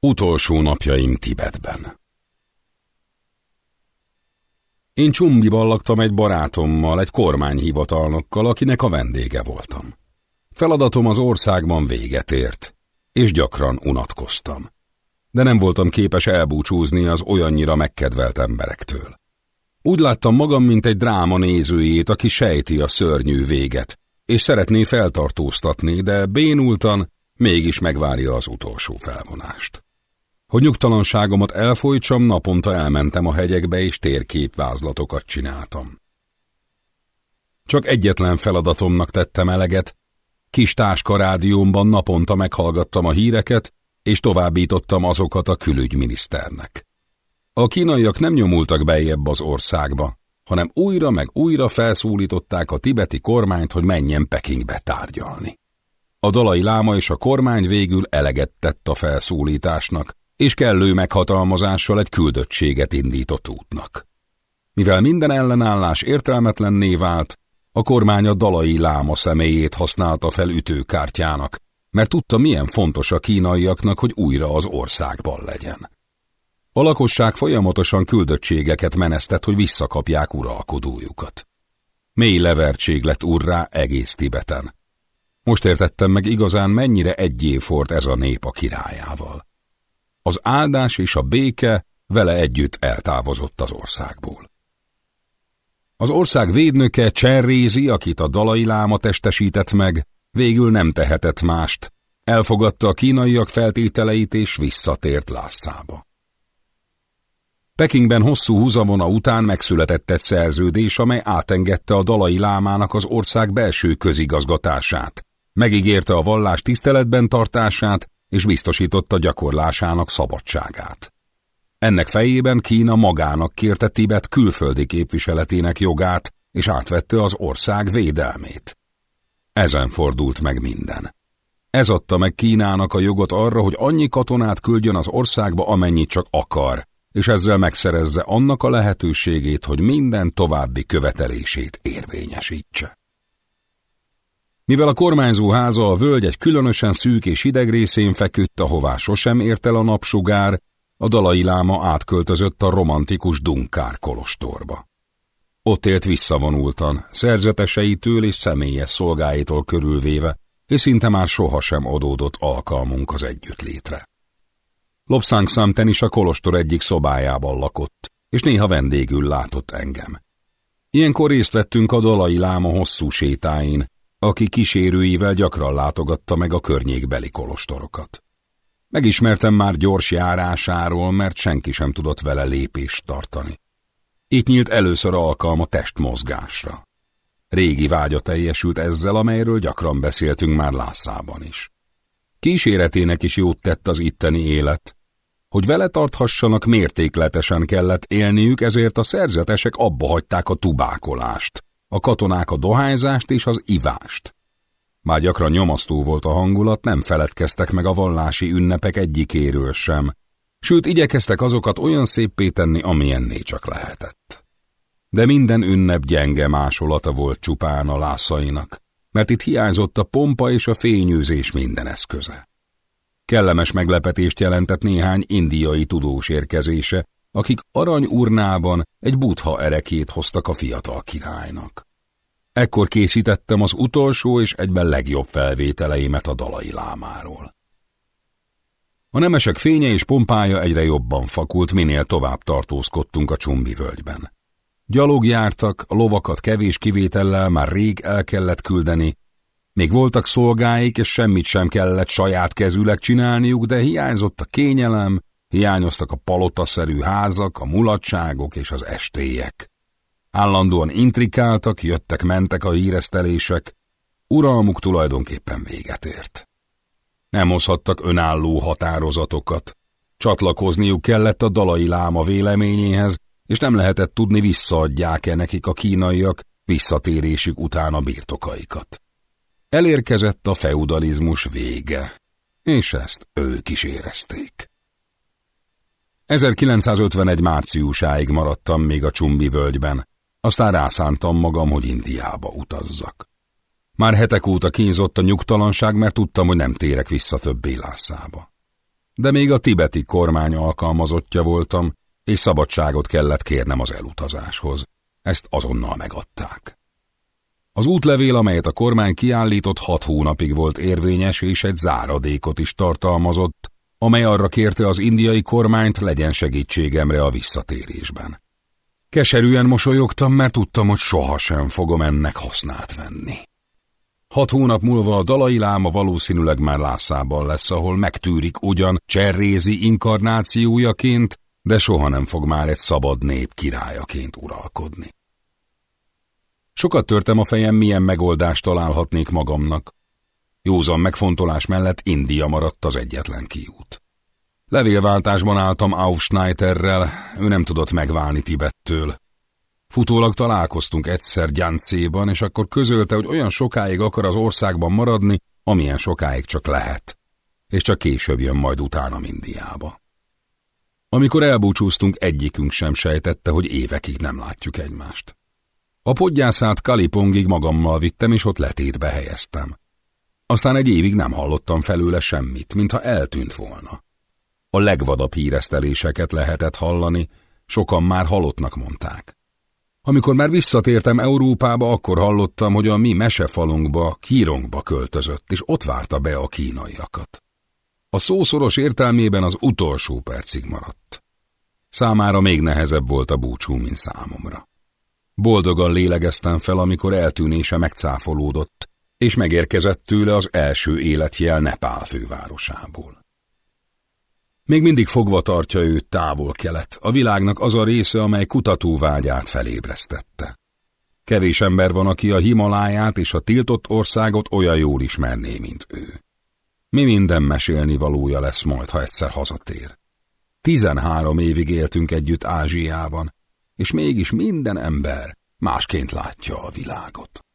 Utolsó napjaim Tibetben Én Csumbiban laktam egy barátommal, egy kormányhivatalnokkal, akinek a vendége voltam. Feladatom az országban véget ért, és gyakran unatkoztam. De nem voltam képes elbúcsúzni az olyannyira megkedvelt emberektől. Úgy láttam magam, mint egy dráma nézőjét, aki sejti a szörnyű véget, és szeretné feltartóztatni, de bénultan mégis megvárja az utolsó felvonást. Hogy nyugtalanságomat elfolytsam, naponta elmentem a hegyekbe, és térképvázlatokat csináltam. Csak egyetlen feladatomnak tettem eleget, kis táska rádiómban naponta meghallgattam a híreket, és továbbítottam azokat a külügyminiszternek. A kínaiak nem nyomultak bejebb az országba, hanem újra meg újra felszólították a tibeti kormányt, hogy menjen Pekingbe tárgyalni. A dalai láma és a kormány végül eleget tett a felszólításnak, és kellő meghatalmazással egy küldöttséget indított útnak. Mivel minden ellenállás értelmetlenné vált, a kormány a dalai láma személyét használta fel ütőkártyának, mert tudta milyen fontos a kínaiaknak, hogy újra az országban legyen. A lakosság folyamatosan küldöttségeket menesztett, hogy visszakapják uralkodójukat. Mély levertség lett urrá egész Tibeten. Most értettem meg igazán, mennyire fort ez a nép a királyával. Az áldás és a béke vele együtt eltávozott az országból. Az ország védnöke Cserrézi, akit a dalai láma testesített meg, végül nem tehetett mást, elfogadta a kínaiak feltételeit és visszatért Lászába. Pekingben hosszú húzavona után megszületett egy szerződés, amely átengedte a dalai lámának az ország belső közigazgatását, megígérte a vallás tiszteletben tartását, és biztosította gyakorlásának szabadságát. Ennek fejében Kína magának kérte Tibet külföldi képviseletének jogát, és átvette az ország védelmét. Ezen fordult meg minden. Ez adta meg Kínának a jogot arra, hogy annyi katonát küldjön az országba, amennyit csak akar, és ezzel megszerezze annak a lehetőségét, hogy minden további követelését érvényesítse. Mivel a kormányzó háza a völgy egy különösen szűk és hideg részén feküdt, ahová sosem ért el a napsugár, a dalai láma átköltözött a romantikus Dunkár kolostorba. Ott élt visszavonultan, szerzeteseitől és személyes szolgáitól körülvéve, és szinte már sohasem adódott alkalmunk az együttlétre. Lopszánk számten is a kolostor egyik szobájában lakott, és néha vendégül látott engem. Ilyenkor részt vettünk a dalai láma hosszú sétáin, aki kísérőivel gyakran látogatta meg a környékbeli kolostorokat. Megismertem már gyors járásáról, mert senki sem tudott vele lépést tartani. Itt nyílt először alkalma testmozgásra. Régi vágya teljesült ezzel, amelyről gyakran beszéltünk már Lászában is. Kíséretének is jót tett az itteni élet. Hogy vele tarthassanak, mértékletesen kellett élniük, ezért a szerzetesek abba hagyták a tubákolást, a katonák a dohányzást és az ivást. Már gyakran nyomasztó volt a hangulat, nem feledkeztek meg a vallási ünnepek egyikéről sem, sőt igyekeztek azokat olyan szépé tenni, amilyenné csak lehetett. De minden ünnep gyenge másolata volt csupán a lászainak, mert itt hiányzott a pompa és a fényűzés minden eszköze. Kellemes meglepetést jelentett néhány indiai tudós érkezése, akik arany urnában egy butha erekét hoztak a fiatal királynak. Ekkor készítettem az utolsó és egyben legjobb felvételeimet a dalai lámáról. A nemesek fénye és pompája egyre jobban fakult, minél tovább tartózkodtunk a Csumbi völgyben. Gyalog jártak, a lovakat kevés kivétellel már rég el kellett küldeni, még voltak szolgáik, és semmit sem kellett saját kezűleg csinálniuk, de hiányzott a kényelem, hiányoztak a palotaszerű házak, a mulatságok és az estélyek. Állandóan intrikáltak, jöttek-mentek a híresztelések, uralmuk tulajdonképpen véget ért. Nem hozhattak önálló határozatokat, csatlakozniuk kellett a dalai láma véleményéhez, és nem lehetett tudni visszaadják-e nekik a kínaiak visszatérésük után a birtokaikat. Elérkezett a feudalizmus vége, és ezt ők is érezték. 1951 márciusáig maradtam még a Csumbi völgyben, aztán rászántam magam, hogy Indiába utazzak. Már hetek óta kínzott a nyugtalanság, mert tudtam, hogy nem térek vissza többé Lászába. de még a tibeti kormány alkalmazottja voltam, és szabadságot kellett kérnem az elutazáshoz. Ezt azonnal megadták. Az útlevél, amelyet a kormány kiállított hat hónapig volt érvényes, és egy záradékot is tartalmazott, amely arra kérte az indiai kormányt, legyen segítségemre a visszatérésben. Keserűen mosolyogtam, mert tudtam, hogy sohasem fogom ennek hasznát venni. Hat hónap múlva a dalai láma valószínűleg már Lászában lesz, ahol megtűrik ugyan cserrézi inkarnációjaként, de soha nem fog már egy szabad nép királyaként uralkodni. Sokat törtem a fejem, milyen megoldást találhatnék magamnak. Józan megfontolás mellett India maradt az egyetlen kiút. Levélváltásban álltam Aufschneiterrel, ő nem tudott megválni Tibettől. Futólag találkoztunk egyszer Gyáncéban, és akkor közölte, hogy olyan sokáig akar az országban maradni, amilyen sokáig csak lehet, és csak később jön majd utána Indiába. Amikor elbúcsúztunk, egyikünk sem sejtette, hogy évekig nem látjuk egymást. A podgyászát Kalipongig magammal vittem, és ott letétbe helyeztem. Aztán egy évig nem hallottam felőle semmit, mintha eltűnt volna. A legvadabb híreszteléseket lehetett hallani, sokan már halottnak mondták. Amikor már visszatértem Európába, akkor hallottam, hogy a mi mesefalunkba, Kírongba költözött, és ott várta be a kínaiakat. A szószoros értelmében az utolsó percig maradt. Számára még nehezebb volt a búcsú, mint számomra. Boldogan lélegeztem fel, amikor eltűnése megcáfolódott, és megérkezett tőle az első életjel Nepál fővárosából. Még mindig fogva tartja őt távol-kelet, a világnak az a része, amely kutatóvágyát felébresztette. Kevés ember van, aki a Himaláját és a tiltott országot olyan jól ismerné, mint ő. Mi minden mesélni valója lesz majd, ha egyszer hazatér. Tizenhárom évig éltünk együtt Ázsiában, és mégis minden ember másként látja a világot.